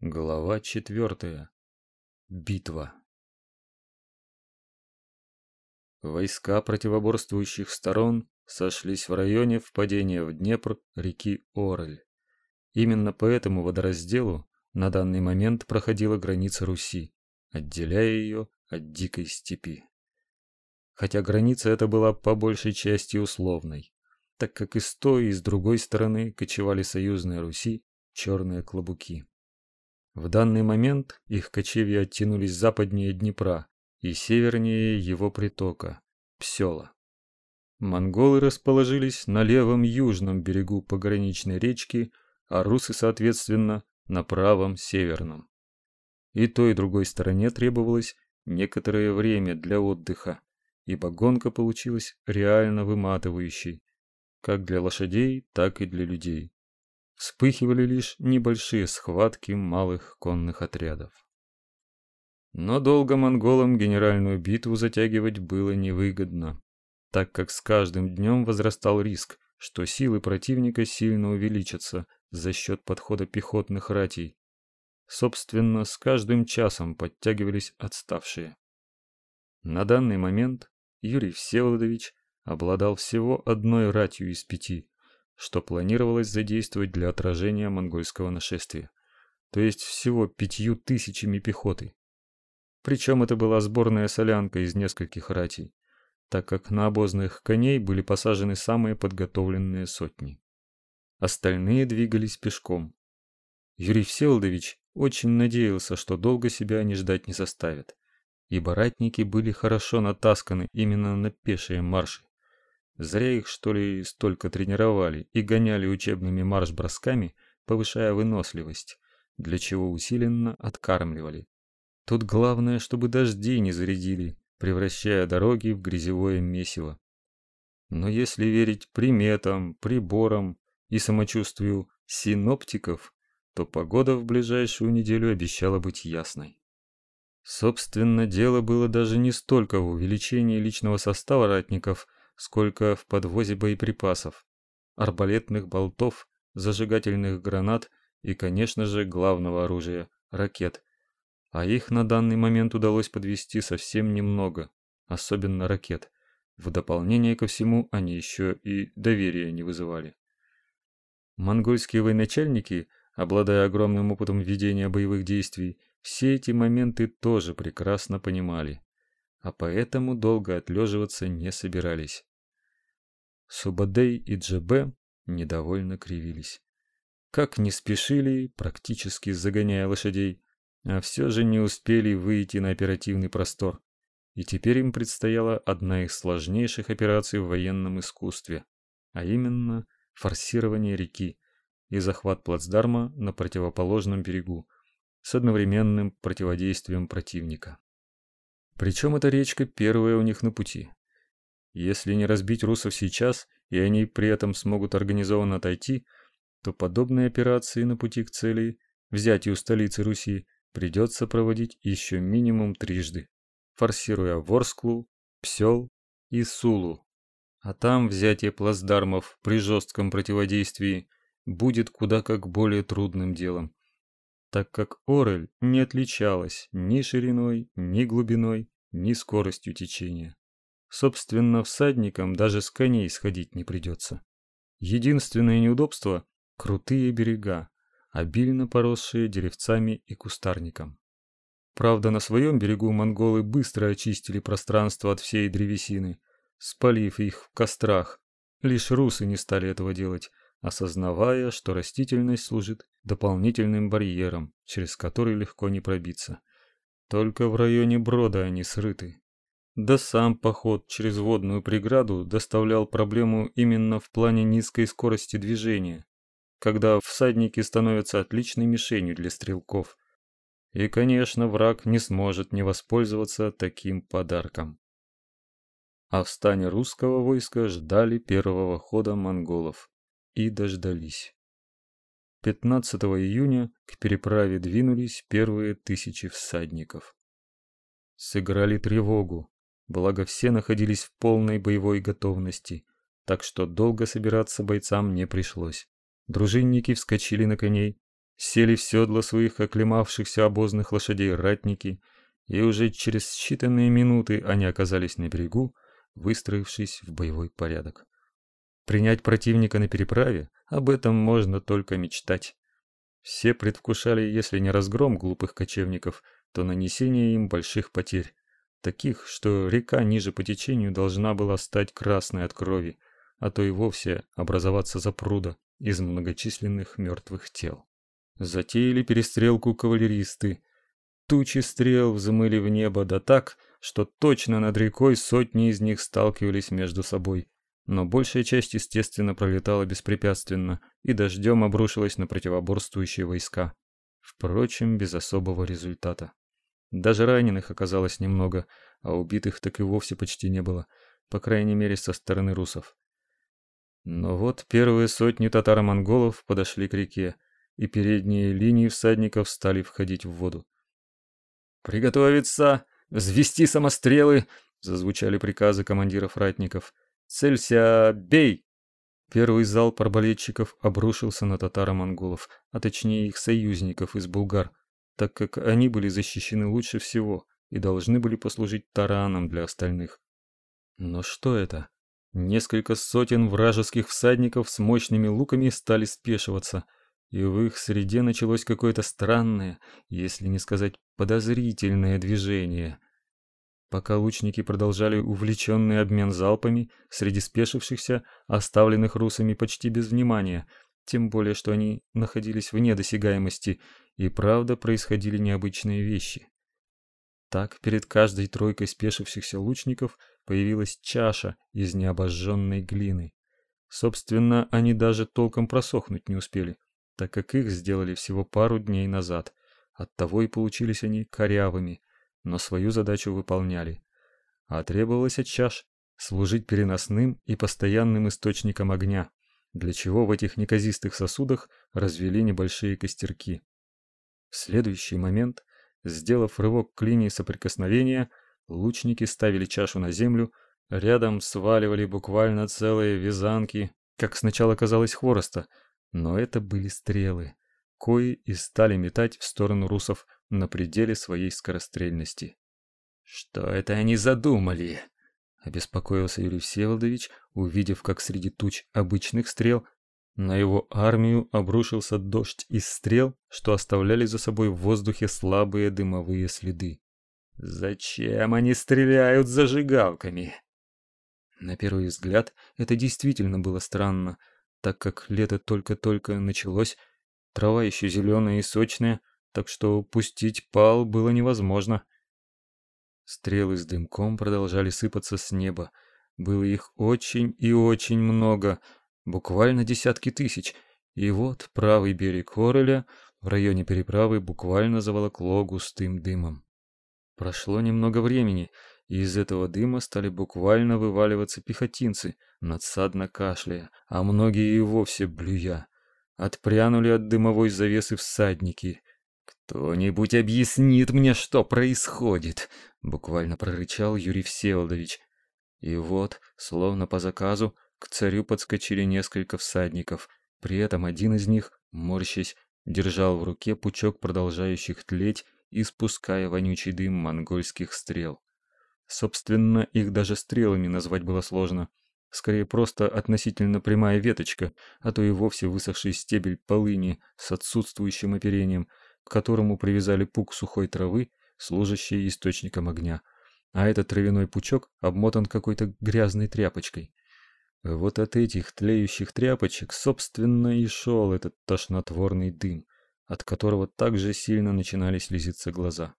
Глава четвертая. Битва. Войска противоборствующих сторон сошлись в районе впадения в Днепр реки Орель. Именно по этому водоразделу на данный момент проходила граница Руси, отделяя ее от дикой степи. Хотя граница эта была по большей части условной, так как и с той, и с другой стороны кочевали союзные Руси черные клобуки. В данный момент их кочевья оттянулись западнее Днепра и севернее его притока Псёла. Монголы расположились на левом южном берегу пограничной речки, а русы, соответственно, на правом северном. И той и другой стороне требовалось некоторое время для отдыха, ибо гонка получилась реально выматывающей, как для лошадей, так и для людей вспыхивали лишь небольшие схватки малых конных отрядов. Но долго монголам генеральную битву затягивать было невыгодно, так как с каждым днем возрастал риск, что силы противника сильно увеличатся за счет подхода пехотных ратей. Собственно, с каждым часом подтягивались отставшие. На данный момент Юрий Всеволодович обладал всего одной ратью из пяти, что планировалось задействовать для отражения монгольского нашествия, то есть всего пятью тысячами пехоты. Причем это была сборная солянка из нескольких ратей, так как на обозных коней были посажены самые подготовленные сотни. Остальные двигались пешком. Юрий Всеволодович очень надеялся, что долго себя они ждать не заставят, ибо ратники были хорошо натасканы именно на пешие марши. Зря их, что ли, столько тренировали и гоняли учебными марш-бросками, повышая выносливость, для чего усиленно откармливали. Тут главное, чтобы дожди не зарядили, превращая дороги в грязевое месиво. Но если верить приметам, приборам и самочувствию синоптиков, то погода в ближайшую неделю обещала быть ясной. Собственно, дело было даже не столько в увеличении личного состава ратников – сколько в подвозе боеприпасов, арбалетных болтов, зажигательных гранат и, конечно же, главного оружия ракет. А их на данный момент удалось подвести совсем немного, особенно ракет. В дополнение ко всему, они еще и доверия не вызывали. Монгольские военачальники, обладая огромным опытом ведения боевых действий, все эти моменты тоже прекрасно понимали, а поэтому долго отлеживаться не собирались. Субадей и Джебе недовольно кривились. Как не спешили, практически загоняя лошадей, а все же не успели выйти на оперативный простор. И теперь им предстояла одна из сложнейших операций в военном искусстве, а именно форсирование реки и захват плацдарма на противоположном берегу с одновременным противодействием противника. Причем эта речка первая у них на пути. Если не разбить русов сейчас, и они при этом смогут организованно отойти, то подобные операции на пути к цели, взятию столицы Руси, придется проводить еще минимум трижды, форсируя Ворсклу, Псел и Сулу. А там взятие плацдармов при жестком противодействии будет куда как более трудным делом, так как Орель не отличалась ни шириной, ни глубиной, ни скоростью течения. Собственно, всадникам даже с коней сходить не придется. Единственное неудобство – крутые берега, обильно поросшие деревцами и кустарником. Правда, на своем берегу монголы быстро очистили пространство от всей древесины, спалив их в кострах. Лишь русы не стали этого делать, осознавая, что растительность служит дополнительным барьером, через который легко не пробиться. Только в районе брода они срыты, да сам поход через водную преграду доставлял проблему именно в плане низкой скорости движения, когда всадники становятся отличной мишенью для стрелков. И, конечно, враг не сможет не воспользоваться таким подарком. А в стане русского войска ждали первого хода монголов и дождались. 15 июня к переправе двинулись первые тысячи всадников. Сыграли тревогу, Благо все находились в полной боевой готовности, так что долго собираться бойцам не пришлось. Дружинники вскочили на коней, сели в седла своих оклемавшихся обозных лошадей ратники, и уже через считанные минуты они оказались на берегу, выстроившись в боевой порядок. Принять противника на переправе об этом можно только мечтать. Все предвкушали, если не разгром глупых кочевников, то нанесение им больших потерь, таких, что река ниже по течению должна была стать красной от крови, а то и вовсе образоваться запруда из многочисленных мертвых тел. Затеяли перестрелку кавалеристы. Тучи стрел взмыли в небо да так, что точно над рекой сотни из них сталкивались между собой. Но большая часть, естественно, пролетала беспрепятственно и дождем обрушилась на противоборствующие войска. Впрочем, без особого результата. Даже раненых оказалось немного, а убитых так и вовсе почти не было, по крайней мере, со стороны русов. Но вот первые сотни татаро-монголов подошли к реке, и передние линии всадников стали входить в воду. «Приготовиться! Взвести самострелы!» — зазвучали приказы командиров ратников. «Целься! Бей!» Первый залп арбалетчиков обрушился на татаро-монголов, а точнее их союзников из булгар, так как они были защищены лучше всего и должны были послужить тараном для остальных. Но что это? Несколько сотен вражеских всадников с мощными луками стали спешиваться — и в их среде началось какое-то странное, если не сказать подозрительное движение. Пока лучники продолжали увлеченный обмен залпами среди спешившихся, оставленных русами почти без внимания, тем более что они находились вне досягаемости, и правда происходили необычные вещи. Так перед каждой тройкой спешившихся лучников появилась чаша из необожженной глины. Собственно, они даже толком просохнуть не успели так как их сделали всего пару дней назад. Оттого и получились они корявыми, но свою задачу выполняли. А требовалось от чаш служить переносным и постоянным источником огня, для чего в этих неказистых сосудах развели небольшие костерки. В следующий момент, сделав рывок к линии соприкосновения, лучники ставили чашу на землю, рядом сваливали буквально целые вязанки, как сначала казалось хвороста, но это были стрелы, кои и стали метать в сторону русов на пределе своей скорострельности. «Что это они задумали?» — обеспокоился Юрий Всеволодович, увидев, как среди туч обычных стрел на его армию обрушился дождь из стрел, что оставляли за собой в воздухе слабые дымовые следы. «Зачем они стреляют зажигалками?» На первый взгляд это действительно было странно, так как лето только-только началось, трава еще зеленая и сочная, так что пустить пал было невозможно. Стрелы с дымком продолжали сыпаться с неба. Было их очень и очень много, буквально десятки тысяч. И вот правый берег Хореля в районе переправы буквально заволокло густым дымом. Прошло немного времени, и из этого дыма стали буквально вываливаться пехотинцы, надсадно кашляя, а многие и вовсе блюя. Отпрянули от дымовой завесы всадники. «Кто-нибудь объяснит мне, что происходит!» — буквально прорычал Юрий Всеволодович. И вот, словно по заказу, к царю подскочили несколько всадников. При этом один из них, морщась, держал в руке пучок продолжающих тлеть и спуская вонючий дым монгольских стрел. Собственно, их даже стрелами назвать было сложно. Скорее просто относительно прямая веточка, а то и вовсе высохший стебель полыни с отсутствующим оперением, к которому привязали пук сухой травы, служащий источником огня. А этот травяной пучок обмотан какой-то грязной тряпочкой. Вот от этих тлеющих тряпочек, собственно, и шел этот тошнотворный дым, от которого так же сильно начинали слезиться глаза.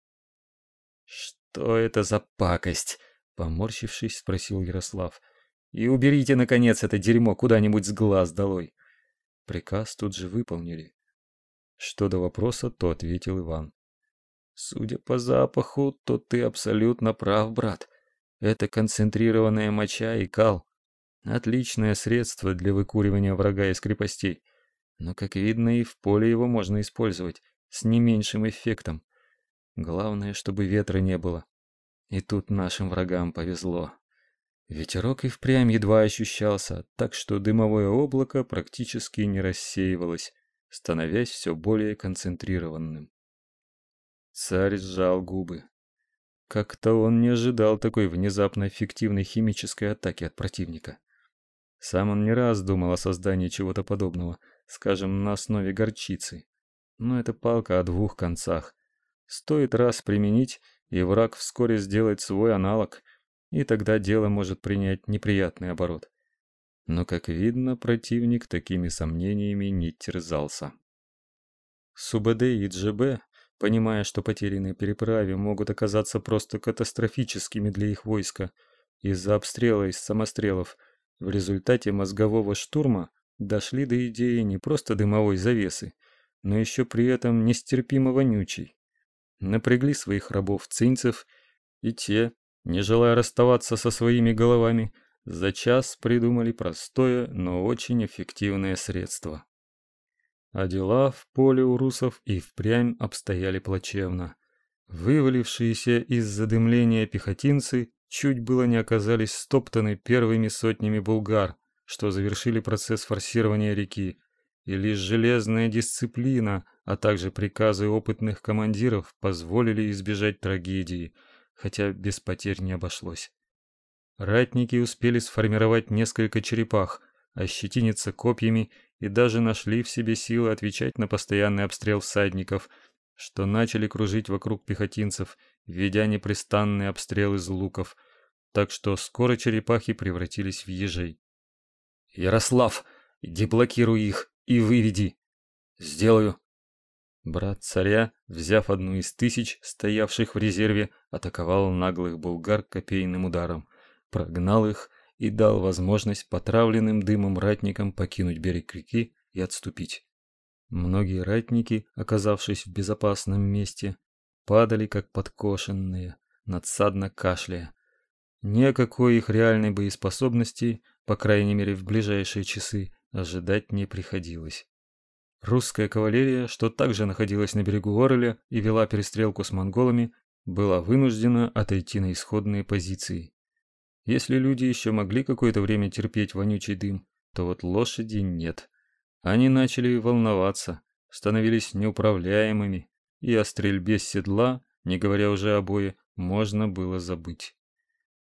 «Что это за пакость?» — поморщившись, спросил Ярослав. «И уберите, наконец, это дерьмо куда-нибудь с глаз долой!» Приказ тут же выполнили. Что до вопроса, то ответил Иван. «Судя по запаху, то ты абсолютно прав, брат. Это концентрированная моча и кал. Отличное средство для выкуривания врага из крепостей. Но, как видно, и в поле его можно использовать с не меньшим эффектом. Главное, чтобы ветра не было. И тут нашим врагам повезло. Ветерок и впрямь едва ощущался, так что дымовое облако практически не рассеивалось. становясь все более концентрированным. Царь сжал губы. Как-то он не ожидал такой внезапно эффективной химической атаки от противника. Сам он не раз думал о создании чего-то подобного, скажем, на основе горчицы. Но это палка о двух концах. Стоит раз применить, и враг вскоре сделает свой аналог, и тогда дело может принять неприятный оборот. Но, как видно, противник такими сомнениями не терзался. СУБД и ДЖБ понимая, что потери на переправе могут оказаться просто катастрофическими для их войска из-за обстрела из самострелов, в результате мозгового штурма дошли до идеи не просто дымовой завесы, но еще при этом нестерпимо вонючей. Напрягли своих рабов-цинцев, и те, не желая расставаться со своими головами, за час придумали простое, но очень эффективное средство. А дела в поле у русов и впрямь обстояли плачевно. Вывалившиеся из задымления пехотинцы чуть было не оказались стоптаны первыми сотнями булгар, что завершили процесс форсирования реки, и лишь железная дисциплина, а также приказы опытных командиров позволили избежать трагедии, хотя без потерь не обошлось. Ратники успели сформировать несколько черепах, ощетиниться копьями и даже нашли в себе силы отвечать на постоянный обстрел всадников, что начали кружить вокруг пехотинцев, ведя непрестанный обстрел из луков, так что скоро черепахи превратились в ежей. «Ярослав, иди блокируй их и выведи!» «Сделаю!» Брат царя, взяв одну из тысяч, стоявших в резерве, атаковал наглых булгар копейным ударом, прогнал их и дал возможность потравленным дымом ратникам покинуть берег реки и отступить. Многие ратники, оказавшись в безопасном месте, падали как подкошенные, надсадно кашляя. Ни о какой их реальной боеспособности, по крайней мере в ближайшие часы, ожидать не приходилось. Русская кавалерия, что также находилась на берегу Орля и вела перестрелку с монголами, была вынуждена отойти на исходные позиции. Если люди еще могли какое-то время терпеть вонючий дым, то вот лошади нет. Они начали волноваться, становились неуправляемыми, и о стрельбе с седла, не говоря уже о бое, можно было забыть.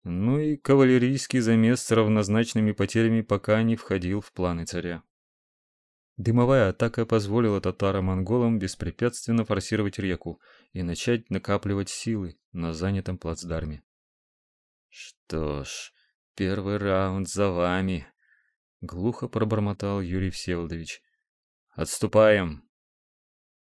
Ну и кавалерийский замес с равнозначными потерями пока не входил в планы царя. Дымовая атака позволила татаро-монголам беспрепятственно форсировать реку и начать накапливать силы на занятом плацдарме. Что ж, первый раунд за вами, глухо пробормотал Юрий Всеволодович. Отступаем.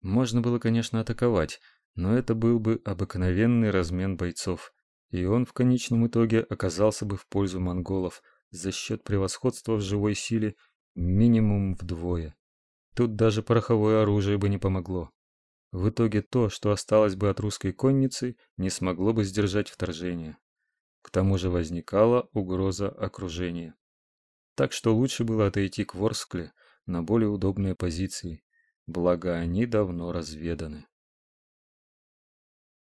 Можно было, конечно, атаковать, но это был бы обыкновенный размен бойцов, и он в конечном итоге оказался бы в пользу монголов за счет превосходства в живой силе минимум вдвое. Тут даже пороховое оружие бы не помогло. В итоге то, что осталось бы от русской конницы, не смогло бы сдержать вторжение. К тому же возникала угроза окружения. Так что лучше было отойти к Ворскле на более удобные позиции, благо они давно разведаны.